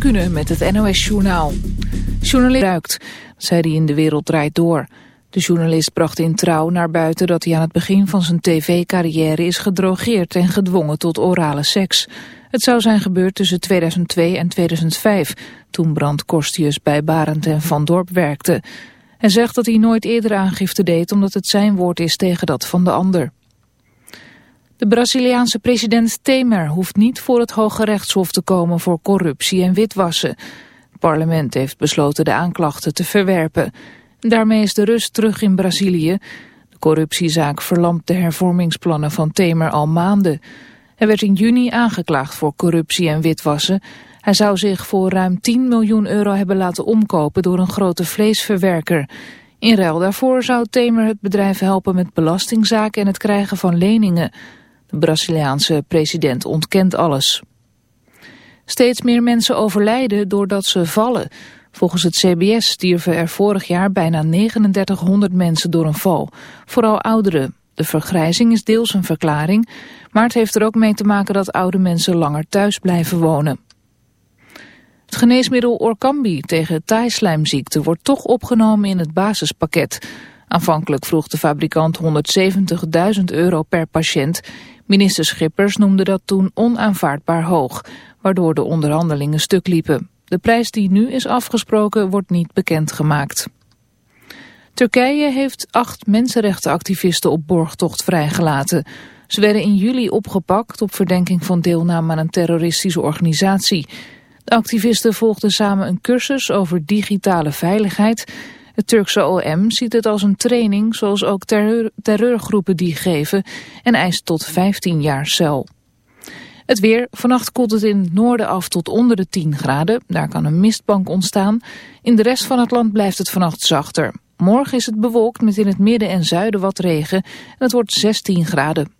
Kunnen met het NOS-journaal. Journalist ruikt, zei hij in De Wereld Draait Door. De journalist bracht in trouw naar buiten dat hij aan het begin van zijn tv-carrière is gedrogeerd en gedwongen tot orale seks. Het zou zijn gebeurd tussen 2002 en 2005, toen Brand Korstius bij Barend en Van Dorp werkte. Hij zegt dat hij nooit eerder aangifte deed omdat het zijn woord is tegen dat van de ander. De Braziliaanse president Temer hoeft niet voor het Hoge Rechtshof te komen voor corruptie en witwassen. Het parlement heeft besloten de aanklachten te verwerpen. Daarmee is de rust terug in Brazilië. De corruptiezaak verlamt de hervormingsplannen van Temer al maanden. Hij werd in juni aangeklaagd voor corruptie en witwassen. Hij zou zich voor ruim 10 miljoen euro hebben laten omkopen door een grote vleesverwerker. In ruil daarvoor zou Temer het bedrijf helpen met belastingzaken en het krijgen van leningen. De Braziliaanse president ontkent alles. Steeds meer mensen overlijden doordat ze vallen. Volgens het CBS stierven er vorig jaar bijna 3900 mensen door een val. Vooral ouderen. De vergrijzing is deels een verklaring, maar het heeft er ook mee te maken dat oude mensen langer thuis blijven wonen. Het geneesmiddel Orkambi tegen taaislijmziekte wordt toch opgenomen in het basispakket. Aanvankelijk vroeg de fabrikant 170.000 euro per patiënt. Minister Schippers noemde dat toen onaanvaardbaar hoog, waardoor de onderhandelingen stuk liepen. De prijs die nu is afgesproken wordt niet bekendgemaakt. Turkije heeft acht mensenrechtenactivisten op borgtocht vrijgelaten. Ze werden in juli opgepakt op verdenking van deelname aan een terroristische organisatie. De activisten volgden samen een cursus over digitale veiligheid. Het Turkse OM ziet het als een training zoals ook terreur, terreurgroepen die geven en eist tot 15 jaar cel. Het weer. Vannacht koelt het in het noorden af tot onder de 10 graden. Daar kan een mistbank ontstaan. In de rest van het land blijft het vannacht zachter. Morgen is het bewolkt met in het midden en zuiden wat regen. En het wordt 16 graden.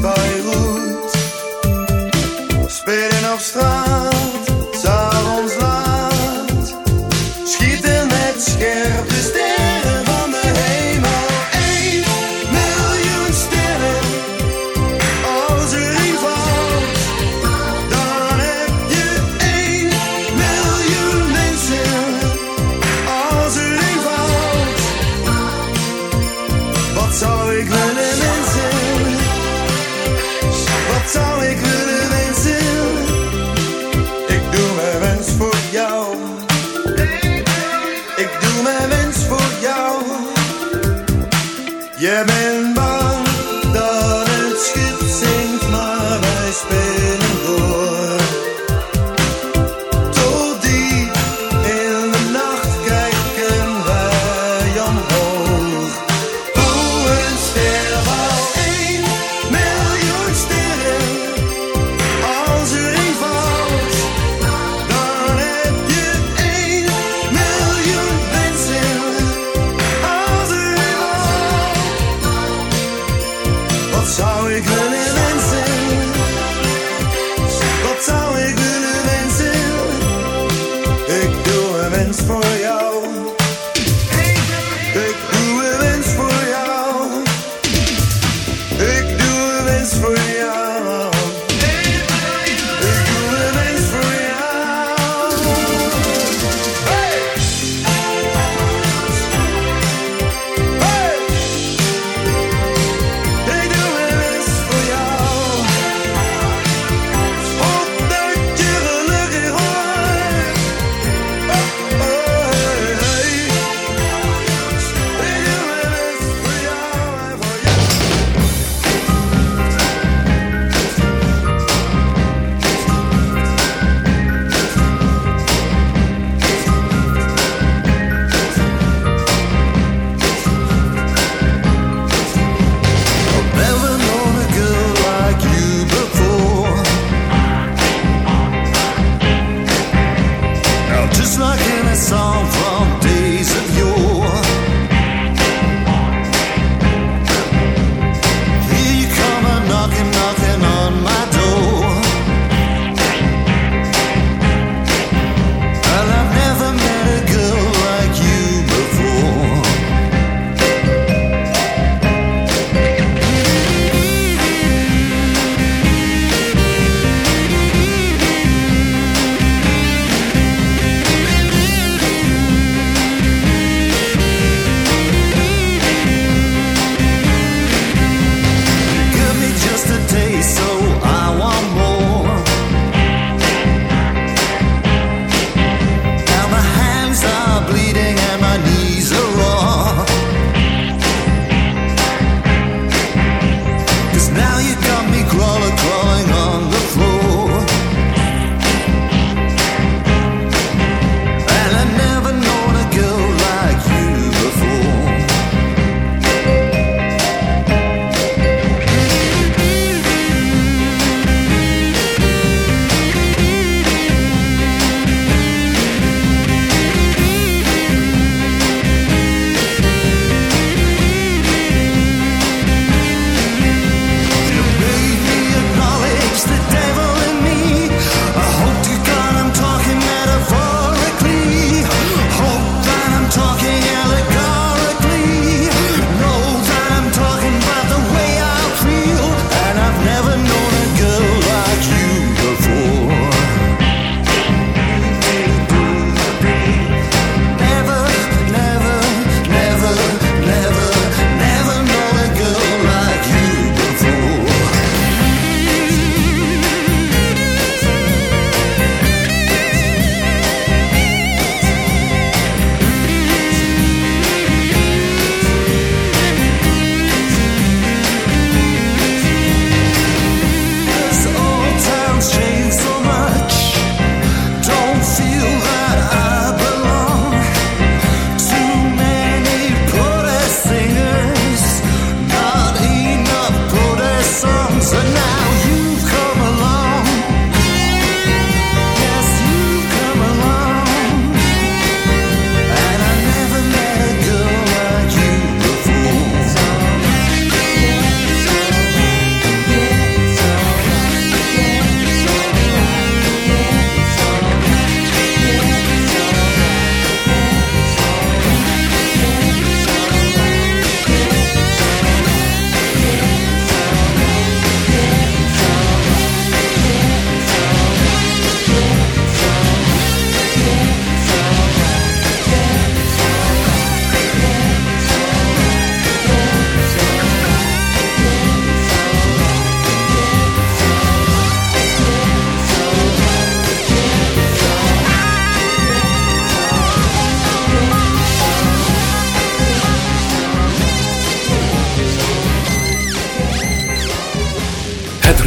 In Beirut. Spelen op straat,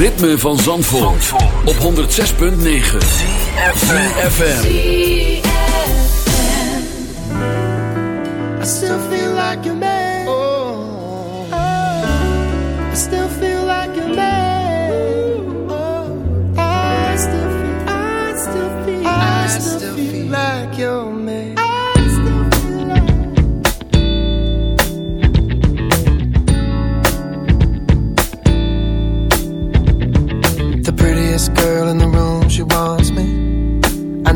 ritme van Zandvoort, op 106.9 CFFM I still feel like a man. Oh, I still feel like a man. Oh, I still feel, I still feel, I still feel like your man.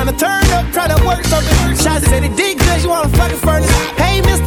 To turn up, try to work something. Shots said it did good, you wanna fucking furnace. Hey, mister,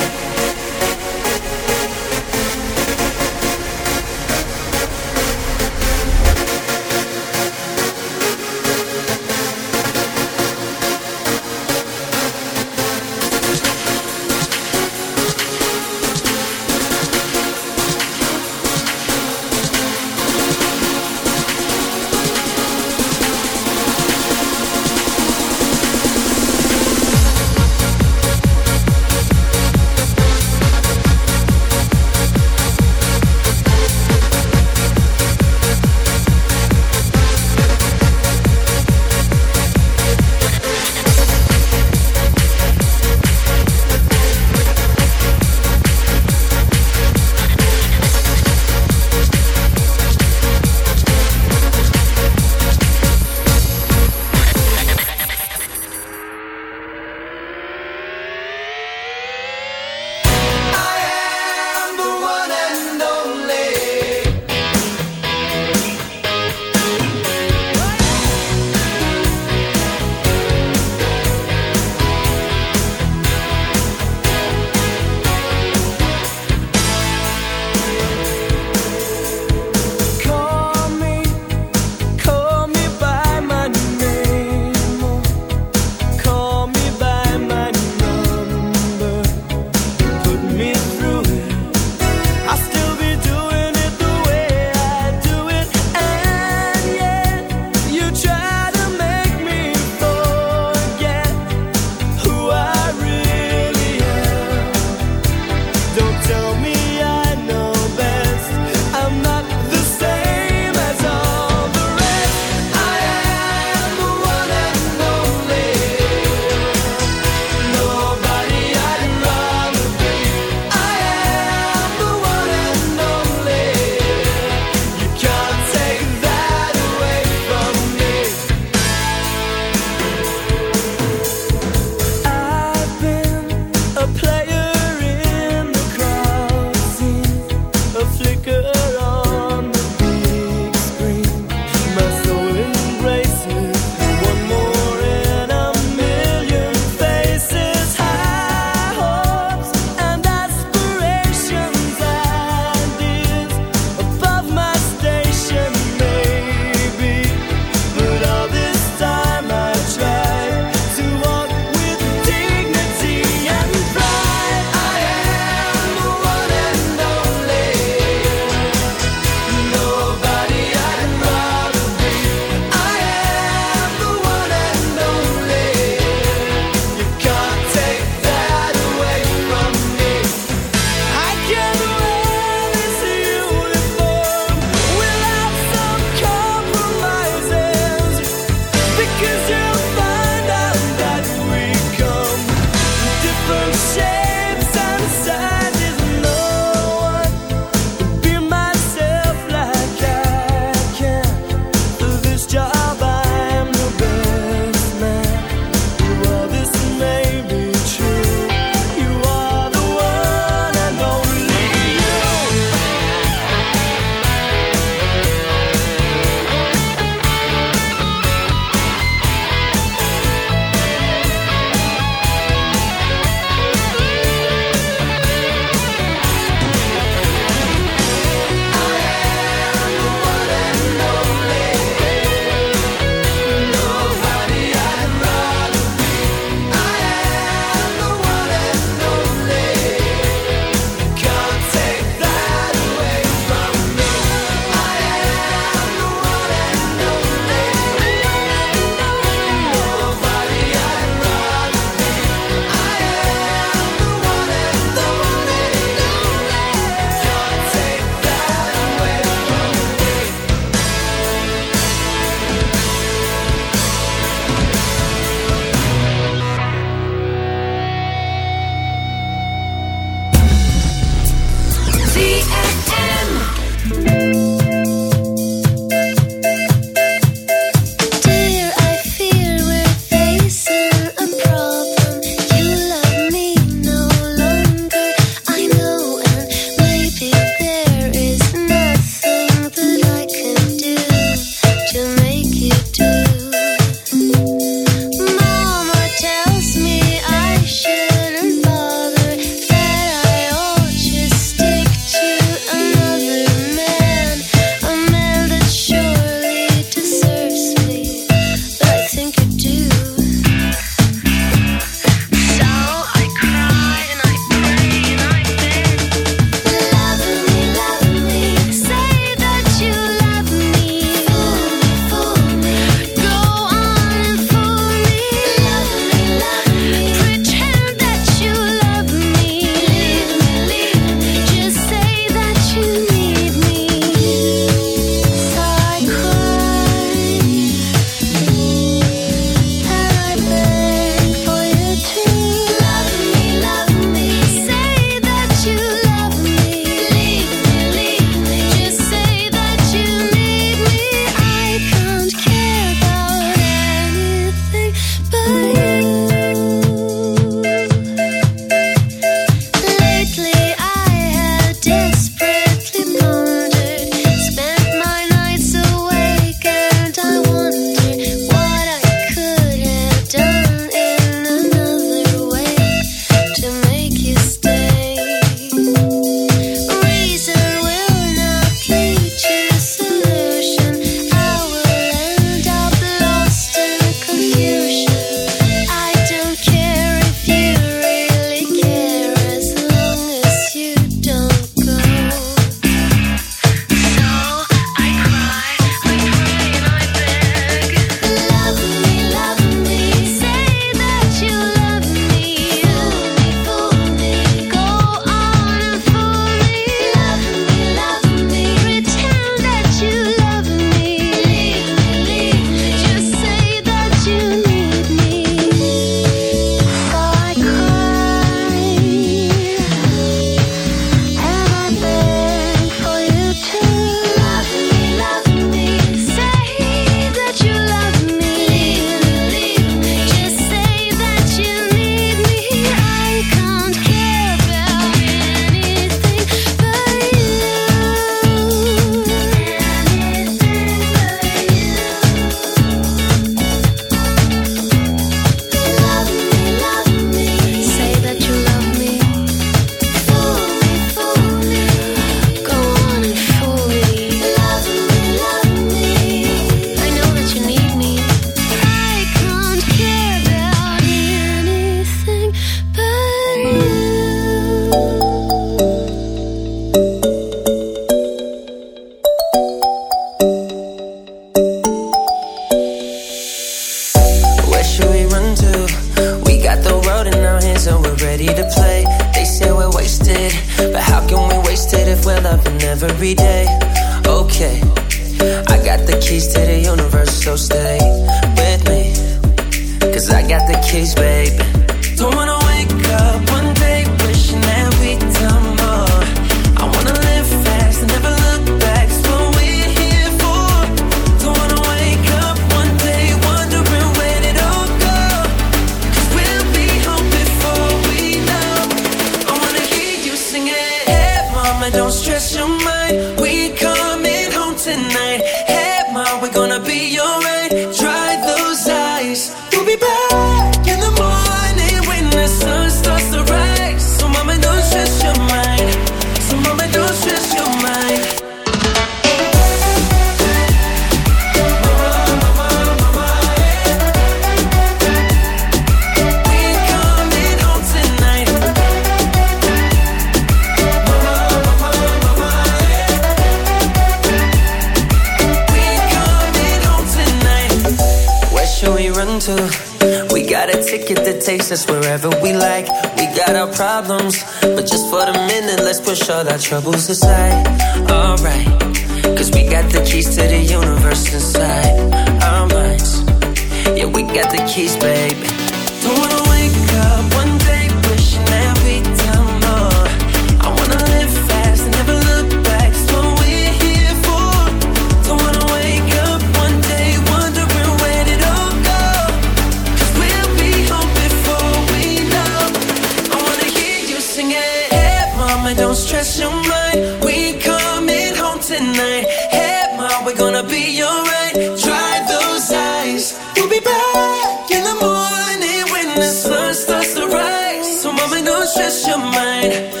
Stress your mind.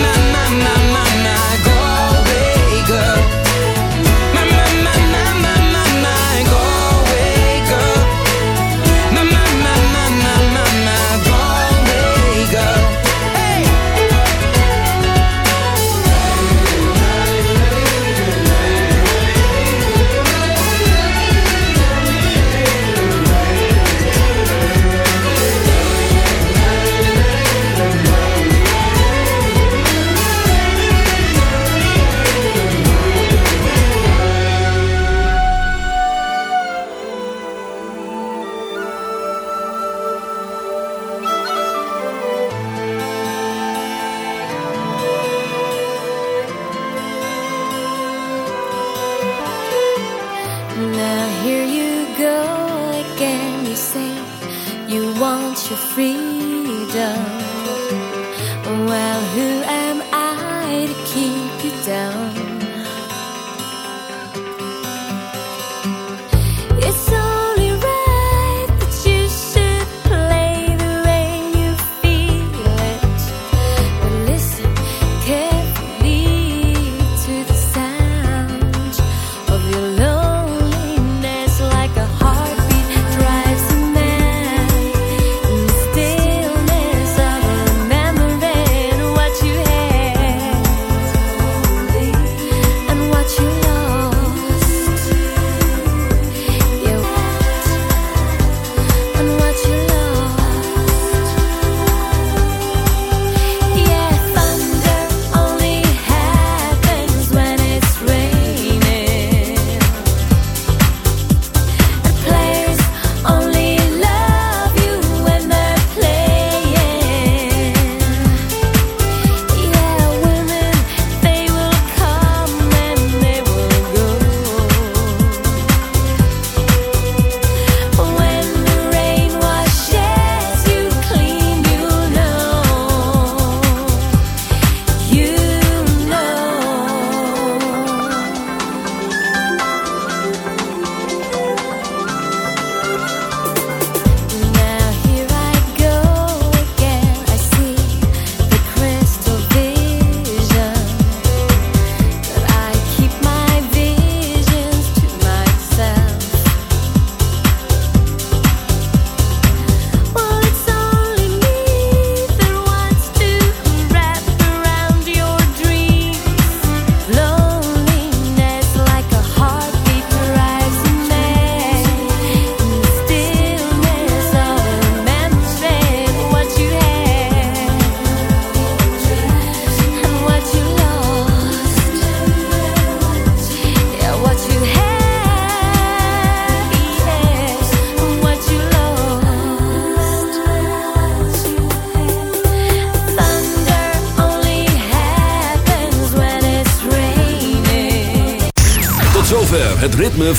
My, my, my,